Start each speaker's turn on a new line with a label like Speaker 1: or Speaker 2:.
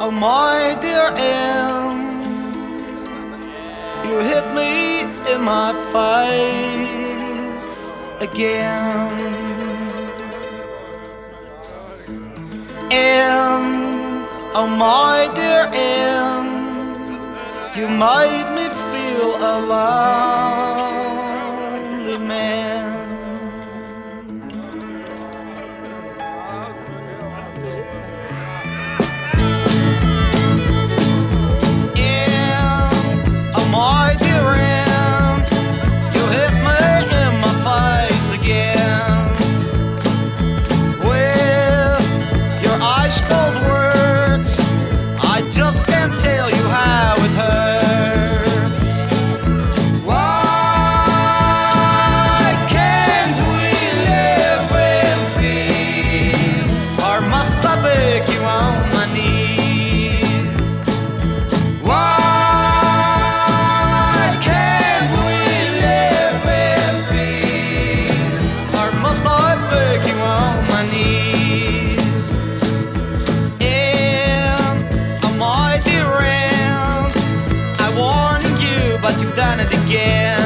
Speaker 1: of my dear end. You hit me in my face again. And oh my dear end, you made me feel alive. you've done it again.